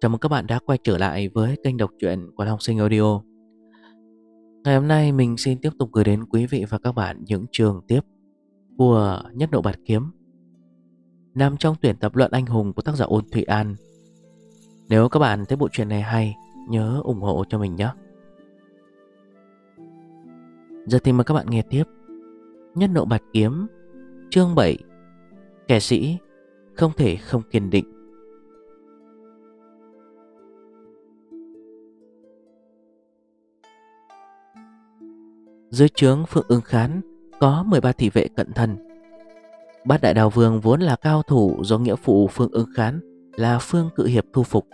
Chào mừng các bạn đã quay trở lại với kênh đọc truyện của Long Sinh Audio. Ngày hôm nay mình xin tiếp tục gửi đến quý vị và các bạn những trường tiếp của Nhất Độ Bạt Kiếm Nằm trong tuyển tập luận anh hùng của tác giả Ôn Thụy An. Nếu các bạn thấy bộ truyện này hay, nhớ ủng hộ cho mình nhé. Giờ thì mời các bạn nghe tiếp. Nhất Độ Bạt Kiếm Chương 7 Kẻ sĩ không thể không kiên định. Dưới trướng Phượng ưng khán, Có 13 thị vệ cận thân. Bát Đại Đào Vương vốn là cao thủ Do nghĩa phụ Phương ưng khán, Là Phương Cự Hiệp thu phục.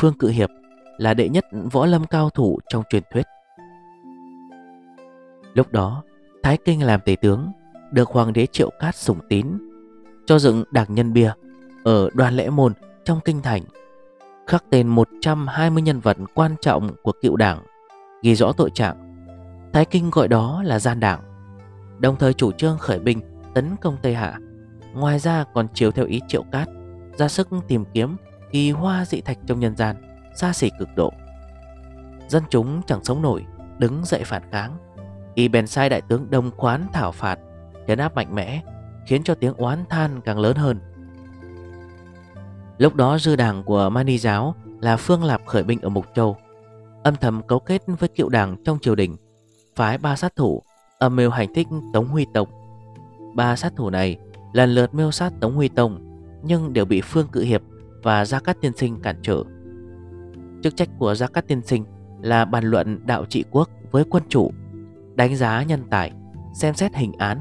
Phương Cự Hiệp là đệ nhất võ lâm cao thủ trong truyền thuyết. Lúc đó, Thái Kinh làm tể tướng, Được Hoàng đế Triệu Cát sủng tín, Cho dựng đảng nhân bia Ở đoàn lễ môn trong kinh thành. Khắc tên 120 nhân vật quan trọng của cựu đảng, Ghi rõ tội trạng. Thái Kinh gọi đó là gian đảng. Đồng thời chủ trương khởi binh, tấn công Tây Hạ. Ngoài ra còn chiếu theo ý triệu cát, Ra sức tìm kiếm kỳ hoa dị thạch trong nhân gian, Xa xỉ cực độ. Dân chúng chẳng sống nổi, Đứng dậy phản kháng. Y bèn sai đại tướng Đông Khoán thảo phạt, Chấn áp mạnh mẽ, Khiến cho tiếng oán than càng lớn hơn. Lúc đó dư đảng của Mani giáo Là Phương Lạp khởi binh ở Mục Châu. Âm thầm cấu kết với cựu đảng trong triều đình phái ba sát thủ âm mưu hành thích Tống Huy Tông. Ba sát thủ này lần lượt mưu sát Tống Huy Tông nhưng đều bị Phương Cự Hiệp và Gia Cát Tiên Sinh cản trở. Chức trách của Gia Cát Tiên Sinh là bàn luận đạo trị quốc với quân chủ, đánh giá nhân tài, xem xét hình án,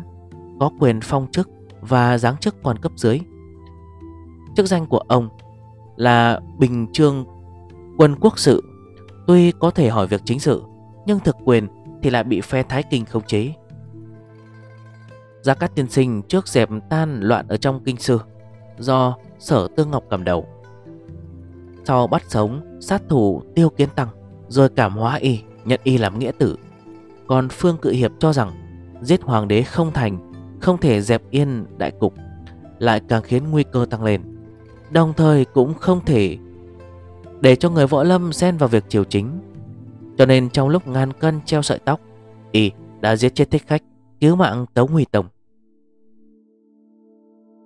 có quyền phong chức và giáng chức quan cấp dưới. Chức danh của ông là Bình Trương Quân Quốc Sự, tuy có thể hỏi việc chính sự nhưng thực quyền thì lại bị phe Thái Kinh khống chế. Gia Cát Tiên Sinh trước dẹp tan loạn ở trong kinh sư, Do Sở Tương Ngọc cầm đầu. Sau bắt sống, sát thủ Tiêu Kiến Tăng, Rồi cảm hóa y, nhận y làm nghĩa tử. Còn Phương Cự Hiệp cho rằng, Giết hoàng đế không thành, Không thể dẹp yên đại cục, Lại càng khiến nguy cơ tăng lên. Đồng thời cũng không thể Để cho người võ lâm xen vào việc triều chính cho nên trong lúc ngàn cân treo sợi tóc, Y đã giết chết thích khách, Cứu mạng Tống Huy Tông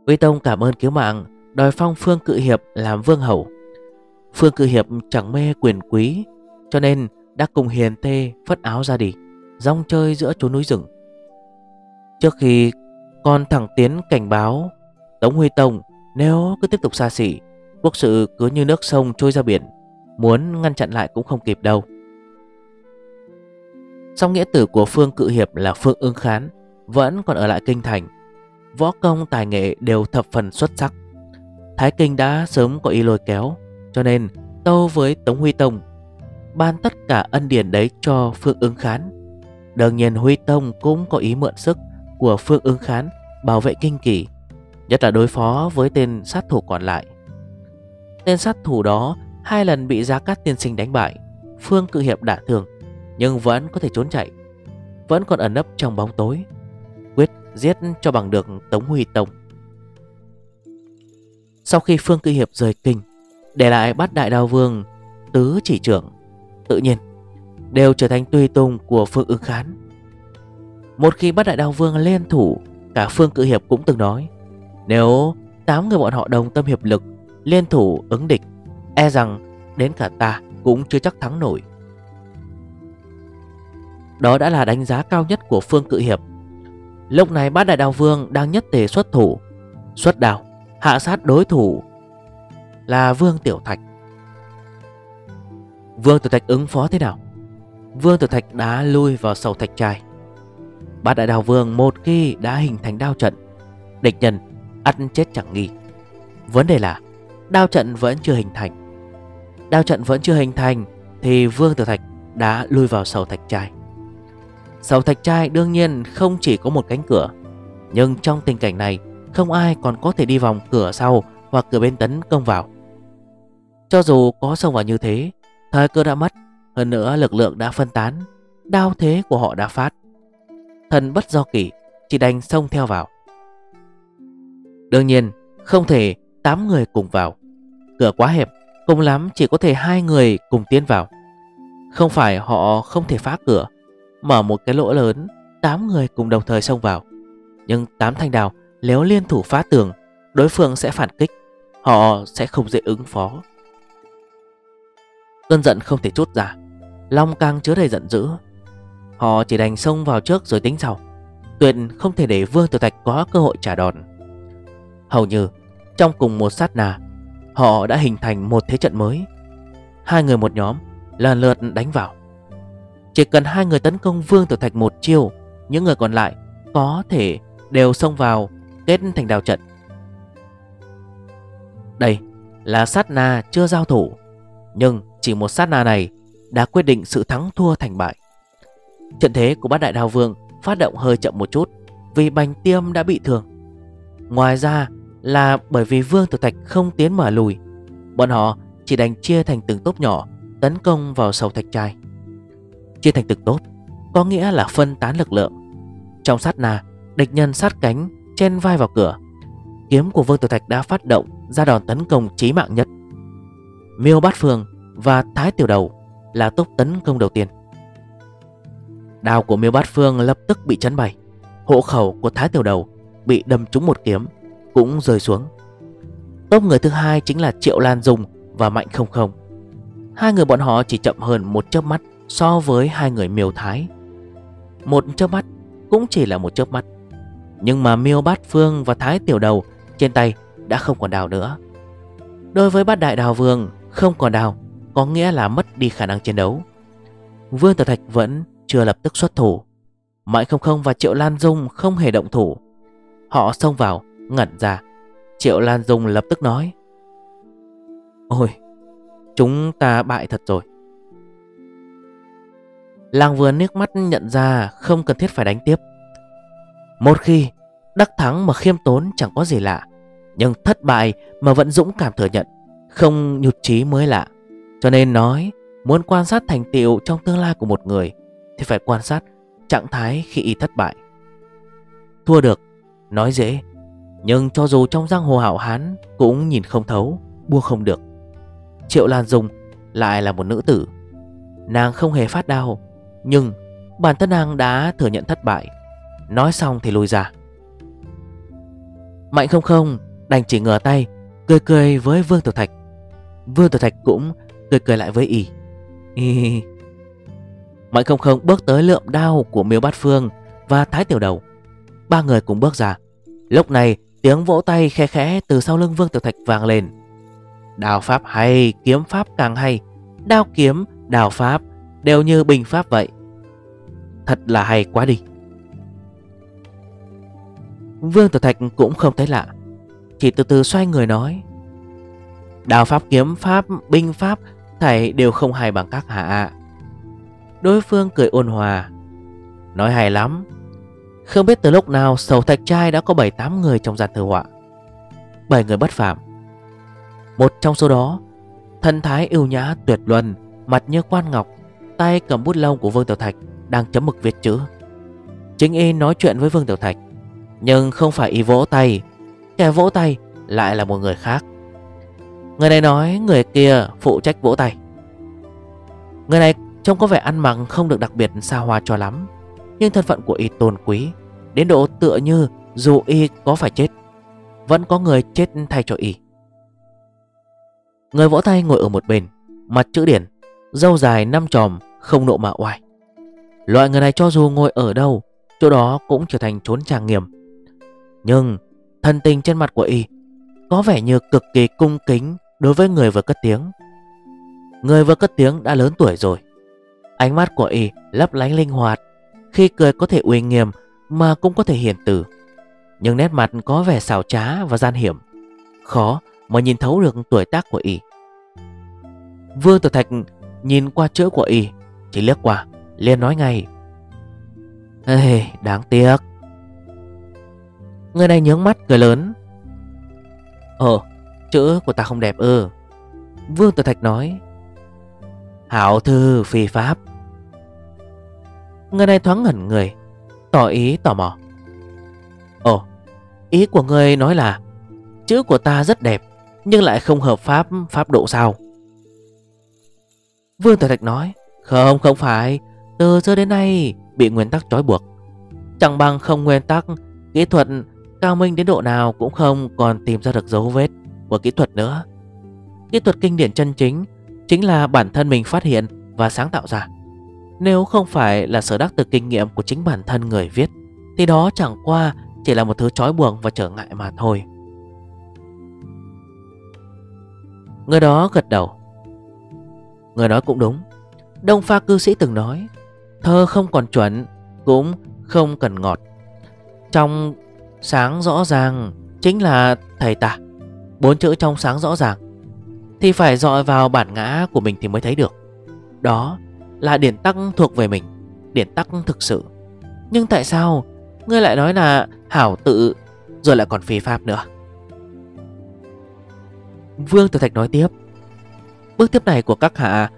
Huy Tông cảm ơn cứu mạng, Đòi phong Phương Cự Hiệp làm vương hầu. Phương Cự Hiệp chẳng mê quyền quý, Cho nên đã cùng hiền tê phất áo ra đi, Rong chơi giữa chốn núi rừng. Trước khi con thẳng tiến cảnh báo, Tống Huy Tông nếu cứ tiếp tục xa xỉ, Quốc sự cứ như nước sông trôi ra biển, Muốn ngăn chặn lại cũng không kịp đâu. Song nghĩa tử của Phương Cự Hiệp là Phương ưng khán, Vẫn còn ở lại kinh thành. Võ công, tài nghệ đều thập phần xuất sắc. Thái Kinh đã sớm có ý lôi kéo, Cho nên tâu với Tống Huy Tông, Ban tất cả ân điển đấy cho Phương ưng khán. Đương nhiên Huy Tông cũng có ý mượn sức Của Phương ưng khán Bảo vệ kinh kỳ Nhất là đối phó với tên sát thủ còn lại. Tên sát thủ đó Hai lần bị Gia Cát tiên sinh đánh bại, Phương Cự Hiệp đả thương nhưng vẫn có thể trốn chạy. Vẫn còn ẩn nấp trong bóng tối. Quyết giết cho bằng được Tống Huy Tông. Sau khi Phương Cự Hiệp rời kinh, Để lại bắt đại đào vương, Tứ chỉ trưởng, Tự nhiên, Đều trở thành tùy tùng của Phương ưng khán. Một khi bắt đại đào vương lên thủ, Cả Phương Cự Hiệp cũng từng nói, Nếu tám người bọn họ đồng tâm hiệp lực, Liên thủ ứng địch E rằng đến cả ta cũng chưa chắc thắng nổi đó đã là đánh giá cao nhất của Phương Cự Hiệp. Lúc này bát đại đào vương đang nhất tề xuất thủ. Xuất đào Hạ sát đối thủ Là Vương Tiểu Thạch. Vương Tiểu Thạch ứng phó thế nào? Vương Tiểu Thạch đã lui vào sầu thạch trai. Bát đại đào vương một khi đã hình thành đao trận, Địch nhân ăn chết chẳng nghi. Vấn đề là, Đao trận vẫn chưa hình thành. Đao trận vẫn chưa hình thành Thì Vương Tiểu Thạch đã lui vào sầu thạch trai. Sầu thạch trai đương nhiên không chỉ có một cánh cửa. Nhưng trong tình cảnh này, Không ai còn có thể đi vòng cửa sau Hoặc cửa bên tấn công vào. Cho dù có xông vào như thế, Thời cơ đã mất. Hơn nữa, lực lượng đã phân tán. Đao thế của họ đã phát. Thần bất do kỷ, Chỉ đành xông theo vào. Đương nhiên, không thể 8 người cùng vào. Cửa quá hẹp, Cùng lắm chỉ có thể hai người cùng tiến vào. Không phải họ không thể phá cửa Mở một cái lỗ lớn, Tám người cùng đồng thời xông vào. Nhưng tám thanh đào nếu liên thủ phá tường, Đối phương sẽ phản kích, Họ sẽ không dễ ứng phó. Cơn giận không thể chút ra, Long càng chứa đầy giận dữ. Họ chỉ đành xông vào trước rồi tính sau, Tuyệt không thể để Vương Tiểu Thạch có cơ hội trả đòn. Hầu như, trong cùng một sát nà Họ đã hình thành một thế trận mới. Hai người một nhóm lần lượt đánh vào. Chỉ cần hai người tấn công Vương Tiểu Thạch một chiêu, Những người còn lại có thể đều xông vào kết thành đào trận. Đây là sát na chưa giao thủ, Nhưng chỉ một sát na này đã quyết định sự thắng thua thành bại. Trận thế của bát đại đào vương phát động hơi chậm một chút Vì bành tiêm đã bị thương. Ngoài ra là bởi vì Vương Tiểu Thạch không tiến mở lùi, Bọn họ chỉ đành chia thành từng tốp nhỏ Tấn công vào sầu thạch trai. Chia thành từng tốt, Có nghĩa là phân tán lực lượng. Trong sát na Địch nhân sát cánh Chen vai vào cửa. Kiếm của Vương Tiểu Thạch đã phát động Ra đòn tấn công chí mạng nhất. Miêu Bát Phương và Thái Tiểu Đầu Là tốp tấn công đầu tiên. Đào của Miêu Bát Phương lập tức bị chấn bày Hộ khẩu của Thái Tiểu Đầu Bị đâm trúng một kiếm Cũng rơi xuống. Tốp người thứ hai chính là Triệu Lan Dung và Mạnh Không Không. Hai người bọn họ chỉ chậm hơn một chớp mắt. So với hai người miêu thái. Một chớp mắt cũng chỉ là một chớp mắt. Nhưng mà miêu bát phương và thái tiểu đầu Trên tay đã không còn đào nữa. Đối với bát đại đào vương, Không còn đào Có nghĩa là mất đi khả năng chiến đấu. Vương Tử Thạch vẫn chưa lập tức xuất thủ. Mạnh không không và Triệu Lan Dung không hề động thủ. Họ xông vào, Ngẩn ra. Triệu Lan Dung lập tức nói, Ôi, Chúng ta bại thật rồi. Làng vừa nước mắt nhận ra Không cần thiết phải đánh tiếp. Một khi đắc thắng mà khiêm tốn chẳng có gì lạ, Nhưng thất bại mà vẫn dũng cảm thừa nhận, Không nhụt chí mới lạ. Cho nên nói, Muốn quan sát thành tựu trong tương lai của một người, Thì phải quan sát trạng thái khi y thất bại. Thua được, Nói dễ, Nhưng cho dù trong giang hồ hảo hán Cũng nhìn không thấu Bua không được. Triệu Lan Dung lại là một nữ tử. Nàng không hề phát đau nhưng bản thân nàng đã thừa nhận thất bại. Nói xong thì lùi ra. Mạnh không không đành chỉ ngửa tay Cười cười với Vương Tiểu Thạch. Vương Tiểu Thạch cũng cười cười lại với y. Mạnh không không bước tới lượm đao của miêu bát phương Và thái tiểu đầu. Ba người cùng bước ra. Lúc này tiếng vỗ tay khe khẽ từ sau lưng Vương Tiểu Thạch vang lên. Đào pháp hay, kiếm pháp càng hay. Đao kiếm, đào pháp Đều như bình pháp vậy. Thật là hay quá đi. Vương Tử Thạch cũng không thấy lạ. Chỉ từ từ xoay người nói. Đào pháp kiếm pháp, binh pháp Thầy đều không hay bằng các hạ. Đối phương cười ôn hòa. Nói hay lắm. Không biết từ lúc nào Sầu Thạch Trai đã có 7-8 người trong gian thư họa. 7 người bất phạm. Một trong số đó Thân thái ưu nhã tuyệt luân Mặt như quan ngọc Tay cầm bút lông của Vương Tiểu Thạch Đang chấm mực viết chữ. Chính y nói chuyện với Vương Tiểu Thạch, Nhưng không phải y vỗ tay. Kẻ vỗ tay lại là một người khác. Người này nói người kia phụ trách vỗ tay. Người này trông có vẻ ăn mặc không được đặc biệt xa hoa cho lắm, Nhưng thân phận của y tôn quý, Đến độ tựa như dù y có phải chết, Vẫn có người chết thay cho y. Người vỗ tay ngồi ở một bên, Mặt chữ điển Dâu dài năm tròm không nộ mà oai. Loại người này cho dù ngồi ở đâu, Chỗ đó cũng trở thành trốn trang nghiêm. Nhưng, thân tình trên mặt của y Có vẻ như cực kỳ cung kính Đối với người vừa cất tiếng. Người vừa cất tiếng đã lớn tuổi rồi. Ánh mắt của y lấp lánh linh hoạt, Khi cười có thể uy nghiêm Mà cũng có thể hiền từ. Nhưng nét mặt có vẻ xảo trá và gian hiểm. Khó mà nhìn thấu được tuổi tác của y. Vương Tử Thạch nhìn qua chữ của y chỉ liếc qua, liền nói ngay. Ê, đáng tiếc. Người này nhướng mắt, cười lớn. Ờ chữ của ta không đẹp ư. Vương Tử Thạch nói. Hảo thư, phi pháp. Người này thoáng ngẩn người, Tỏ ý, tò mò. Ồ, Ý của người nói là, Chữ của ta rất đẹp, nhưng lại không hợp pháp pháp độ sao? Vương Tử Thạch nói. Không không phải. Từ xưa đến nay bị nguyên tắc trói buộc. Chẳng bằng không nguyên tắc, Kỹ thuật cao minh đến độ nào cũng không còn tìm ra được dấu vết của kỹ thuật nữa. Kỹ thuật kinh điển chân chính Chính là bản thân mình phát hiện và sáng tạo ra. Nếu không phải là sở đắc từ kinh nghiệm của chính bản thân người viết, Thì đó chẳng qua chỉ là một thứ trói buộc và trở ngại mà thôi. Người đó gật đầu. Người nói cũng đúng. Đông pha cư sĩ từng nói, Thơ không còn chuẩn, Cũng không cần ngọt. Trong sáng rõ ràng Chính là thầy ta. Bốn chữ trong sáng rõ ràng Thì phải dọi vào bản ngã của mình thì mới thấy được. Đó là điển tắc thuộc về mình, Điển tắc thực sự. Nhưng tại sao Ngươi lại nói là hảo tự Rồi lại còn phi pháp nữa? Vương Tử Thạch nói tiếp, Bước tiếp này của các hạ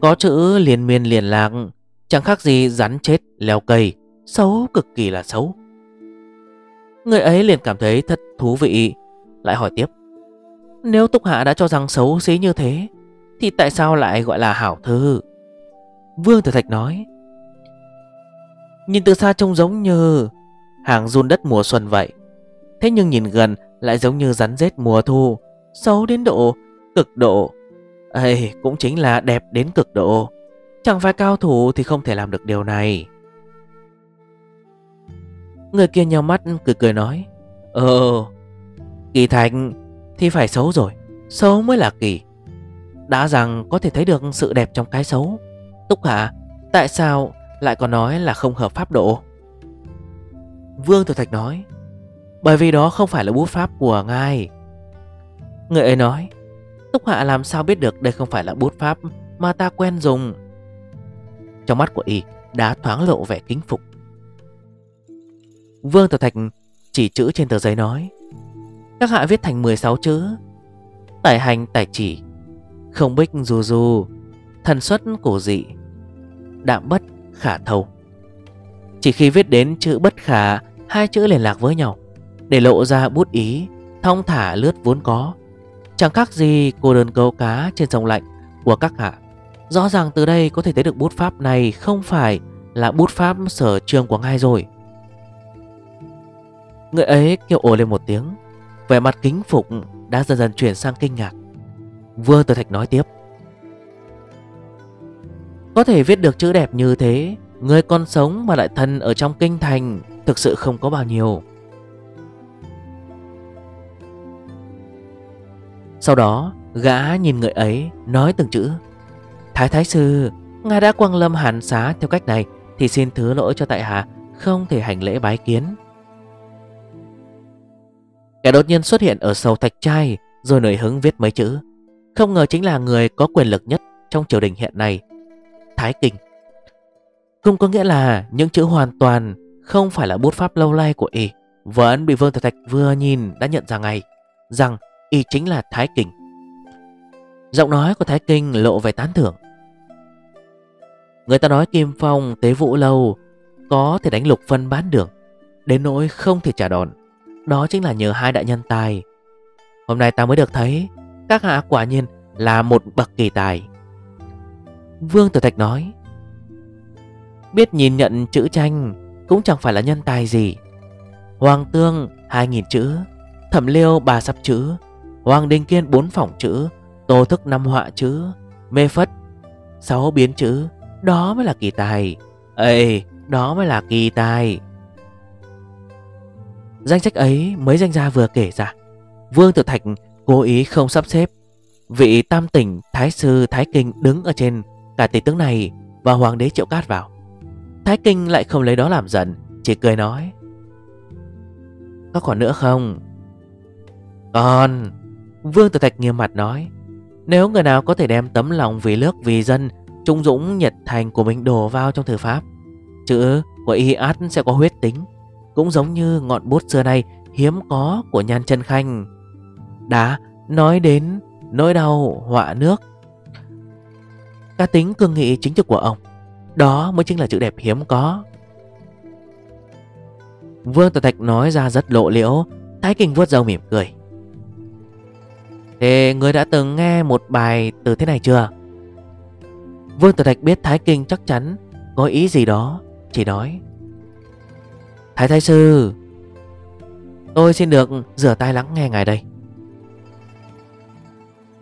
có chữ liền miên liền lạc, Chẳng khác gì rắn chết leo cây, Xấu cực kỳ là xấu. Người ấy liền cảm thấy thật thú vị, Lại hỏi tiếp. Nếu Túc Hạ đã cho rằng xấu xí như thế, Thì tại sao lại gọi là hảo thư? Vương Tử Thạch nói. Nhìn từ xa trông giống như Hàng run đất mùa xuân vậy, Thế nhưng nhìn gần lại giống như rắn rết mùa thu, Xấu đến độ, cực độ ấy cũng chính là đẹp đến cực độ. Chẳng phải cao thủ thì không thể làm được điều này. Người kia nhau mắt, cười cười nói Ờ Kỳ thành, thì phải xấu rồi, Xấu mới là kỳ. Đã rằng có thể thấy được sự đẹp trong cái xấu. Túc Hạ, Tại sao lại còn nói là không hợp pháp độ? Vương tiểu Thạch nói, Bởi vì đó không phải là bút pháp của ngài. Người ấy nói Túc Hạ làm sao biết được đây không phải là bút pháp Mà ta quen dùng? Trong mắt của y đã thoáng lộ vẻ kính phục. Vương Tử Thạch chỉ chữ trên tờ giấy nói, Các hạ viết thành 16 chữ. Tài hành, tài chỉ, Không bích dù dù Thần xuất cổ dị, Đạm bất khả thâu Chỉ khi viết đến chữ bất khả, Hai chữ liên lạc với nhau Để lộ ra bút ý, Thong thả lướt vốn có. Chẳng khác gì cô đơn câu cá trên sông lạnh của các hạ. Rõ ràng từ đây có thể thấy được bút pháp này không phải là bút pháp sở trường của ngài rồi. Người ấy kêu ồ lên một tiếng, Vẻ mặt kính phục đã dần dần chuyển sang kinh ngạc. Vương Tử Thạch nói tiếp. Có thể viết được chữ đẹp như thế, Người còn sống mà lại thân ở trong kinh thành Thực sự không có bao nhiêu. Sau đó, gã nhìn người ấy, nói từng chữ. Thái Thái Sư, Ngài đã quăng lâm hàn xá theo cách này Thì xin thứ lỗi cho tại hạ, Không thể hành lễ bái kiến. Kẻ đột nhiên xuất hiện ở sâu thạch trai, Rồi nổi hứng viết mấy chữ. Không ngờ chính là người có quyền lực nhất Trong triều đình hiện nay. Thái Kinh. Cũng có nghĩa là những chữ hoàn toàn Không phải là bút pháp lâu lai của y, Vẫn bị Vương Thạch Thạch vừa nhìn đã nhận ra ngay, Rằng y chính là Thái Kinh. Giọng nói của Thái Kinh lộ về tán thưởng. Người ta nói Kim Phong, tế vũ lâu Có thể đánh lục phân bán đường, Đến nỗi không thể trả đòn. Đó chính là nhờ hai đại nhân tài. Hôm nay ta mới được thấy, Các hạ quả nhiên là một bậc kỳ tài. Vương Tử Thạch nói, Biết nhìn nhận chữ tranh Cũng chẳng phải là nhân tài gì. Hoàng Tương hai nghìn chữ, Thẩm Liêu bà sắp chữ Hoàng Đình Kiên bốn phỏng chữ, Tô thức năm họa chữ, Mê phất sáu biến chữ. Đó mới là kỳ tài. Ê, đó mới là kỳ tài. Danh sách ấy mấy danh gia vừa kể ra. Vương Tử Thạch cố ý không sắp xếp. Vị tam tỉnh, Thái Sư, Thái Kinh đứng ở trên Cả tỷ tướng này và Hoàng đế Triệu Cát vào. Thái Kinh lại không lấy đó làm giận, Chỉ cười nói, Có còn nữa không? Còn. Vương Tử Thạch nghiêm mặt nói, Nếu người nào có thể đem tấm lòng vì nước, vì dân, Trung dũng, nhiệt thành của mình đổ vào trong thư pháp, Chữ của y át sẽ có huyết tính, Cũng giống như ngọn bút xưa nay hiếm có của nhan chân khanh. Đã nói đến nỗi đau họa nước, Cá tính cương nghị chính trực của ông, Đó mới chính là chữ đẹp hiếm có. Vương Tử Thạch nói ra rất lộ liễu, Thái Kinh vuốt râu mỉm cười. Thế người đã từng nghe một bài từ thế này chưa? Vương Tử Thạch biết Thái Kinh chắc chắn Có ý gì đó, Chỉ nói, Thái Thái Sư, Tôi xin được rửa tay lắng nghe ngài đây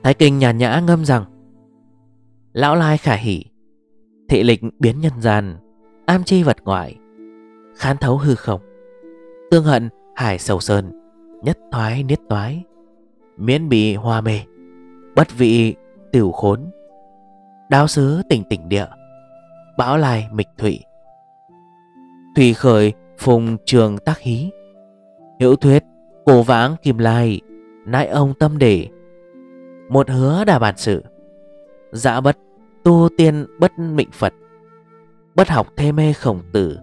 Thái Kinh nhàn nhã ngâm rằng, Lão Lai khả hỷ, Thị lịch biến nhân gian, Am chi vật ngoại, Khán thấu hư không, Tương hận hải sầu sơn, Nhất thoái niết toái Miễn bị hoa mê. Bất vị tiểu khốn. Đáo xứ tỉnh tỉnh địa. Bão lai mịch thủy Thủy khởi phùng trường tác hí. Hữu thuyết, cổ vãng kim lai, nãi ông tâm để Một hứa đà bản sự. Dạ bất, tu tiên bất mệnh Phật. Bất học thê mê khổng tử.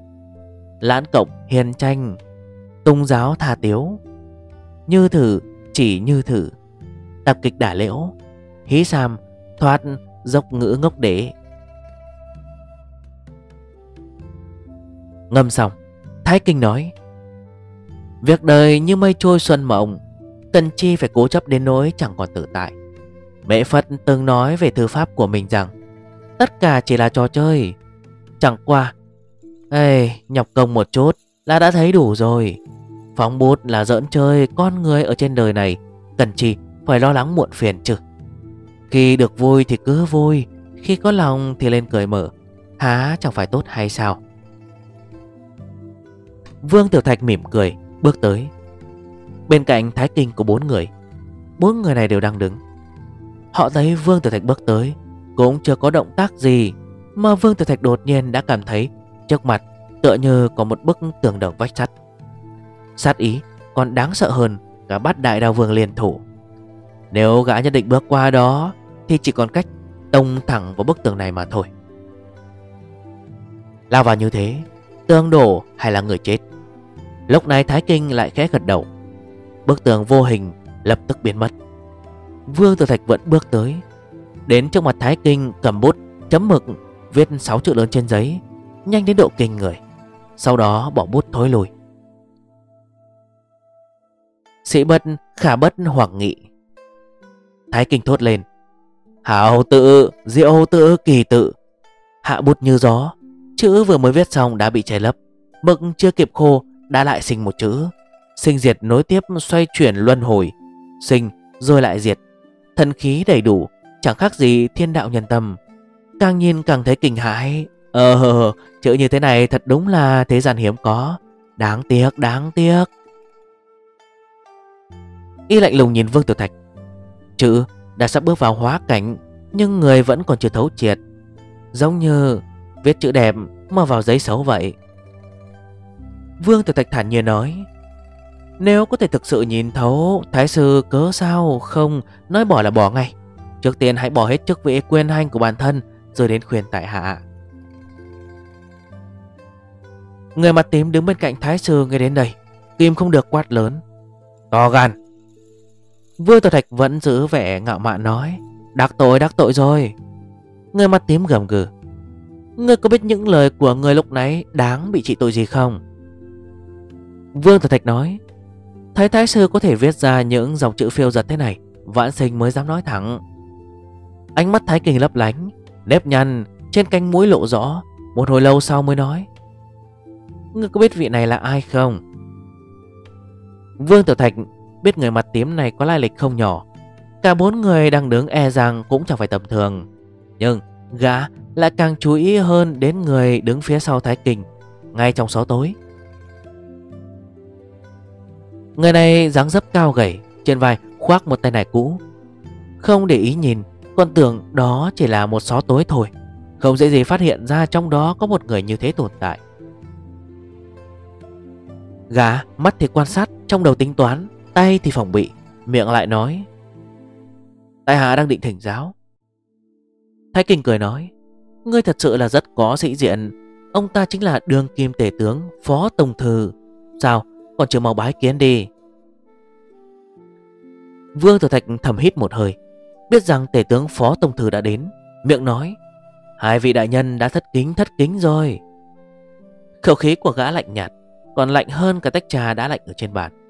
Lãn cộng hiền tranh. Tung giáo tha tiếu. Như thử chỉ như thử. Tập kịch đả liễu Hí sam thoát dốc ngữ ngốc đế. Ngâm xong Thái Kinh nói Việc đời như mây trôi xuân mộng tần chi phải cố chấp đến nỗi chẳng còn tự tại. Mẹ Phật từng nói về thư pháp của mình rằng Tất cả chỉ là trò chơi. Chẳng qua Ê, nhọc công một chút là đã thấy đủ rồi. Phóng bút là giỡn chơi Con người ở trên đời này. Cần chi, phải lo lắng muộn phiền chứ. Khi được vui thì cứ vui, Khi có lòng thì lên cười mở. Há, chẳng phải tốt hay sao? Vương Tiểu Thạch mỉm cười, Bước tới. Bên cạnh thái kinh của bốn người. Bốn người này đều đang đứng. Họ thấy Vương Tiểu Thạch bước tới, Cũng chưa có động tác gì, Mà Vương Tiểu Thạch đột nhiên đã cảm thấy Trước mặt tựa như có một bức tường đồng vách sắt. Sát ý, còn đáng sợ hơn Cả bắt đại đào vương liền thủ. Nếu gã nhất định bước qua đó, Thì chỉ còn cách tông thẳng vào bức tường này mà thôi. Lao vào như thế, Tương đổ hay là người chết? Lúc này Thái Kinh lại khẽ gật đầu. Bức tường vô hình lập tức biến mất. Vương Tử Thạch vẫn bước tới. Đến trước mặt Thái Kinh cầm bút, Chấm mực, Viết 6 chữ lớn trên giấy, Nhanh đến độ kinh người. Sau đó bỏ bút thối lùi Sĩ bất, khả bất hoàng nghị. Thái Kinh thốt lên, Hảo tự, Diệu tự, kỳ tự. Hạ bút như gió, Chữ vừa mới viết xong đã bị cháy lấp. Mực chưa kịp khô, đã lại sinh một chữ. Sinh diệt nối tiếp xoay chuyển luân hồi. Sinh, rồi lại diệt. Thần khí đầy đủ, Chẳng khác gì thiên đạo nhân tâm. Càng nhìn càng thấy kinh hãi. Ờ chữ như thế này thật đúng là thế gian hiếm có. Đáng tiếc đáng tiếc. Y lạnh lùng nhìn Vương Tiểu Thạch. Chữ đã sắp bước vào hóa cảnh, Nhưng người vẫn còn chưa thấu triệt. Giống như viết chữ đẹp mà vào giấy xấu vậy. Vương Tiểu Thạch thản nhiên nói, Nếu có thể thực sự nhìn thấu Thái sư cớ sao không Nói bỏ là bỏ ngay. Trước tiên hãy bỏ hết chức vị quyền hành của bản thân, Rồi đến khuyên tại hạ. Người mặt tím đứng bên cạnh Thái sư nghe đến đây, Kim không được quát lớn, To gan Vương Tiểu Thạch vẫn giữ vẻ ngạo mạn nói, Đắc tội đắc tội rồi. Người mặt tím gầm gừ, Ngươi có biết những lời của người lúc nãy Đáng bị trị tội gì không? Vương Tử Thạch nói, Thái Thái Sư có thể viết ra những dòng chữ phiêu giật thế này, Vãn sinh mới dám nói thẳng. Ánh mắt Thái Kinh lấp lánh, Nếp nhăn, trên cánh mũi lộ rõ, Một hồi lâu sau mới nói, Ngươi có biết vị này là ai không? Vương Tử Thạch biết người mặt tím này có lai lịch không nhỏ. Cả bốn người đang đứng e rằng cũng chẳng phải tầm thường. Nhưng gã lại càng chú ý hơn đến người đứng phía sau Thái Kinh, Ngay trong xó tối. Người này dáng dấp cao gầy, Trên vai khoác một tay nải cũ. Không để ý nhìn Con tưởng đó chỉ là một xó tối thôi. Không dễ gì phát hiện ra trong đó có một người như thế tồn tại. Gã mắt thì quan sát Trong đầu tính toán. Tay thì phòng bị, Miệng lại nói. Tài hạ đang định thỉnh giáo. Thái Kinh cười nói, Ngươi thật sự là rất có sĩ diện. Ông ta chính là đường kim tể tướng Phó tổng Thư. Sao, còn chưa mau bái kiến đi? Vương Tử Thạch thầm hít một hơi, Biết rằng tể tướng Phó tổng Thư đã đến, Miệng nói, Hai vị đại nhân đã thất kính thất kính rồi. Khẩu khí của gã lạnh nhạt, Còn lạnh hơn cả tách trà đã lạnh ở trên bàn.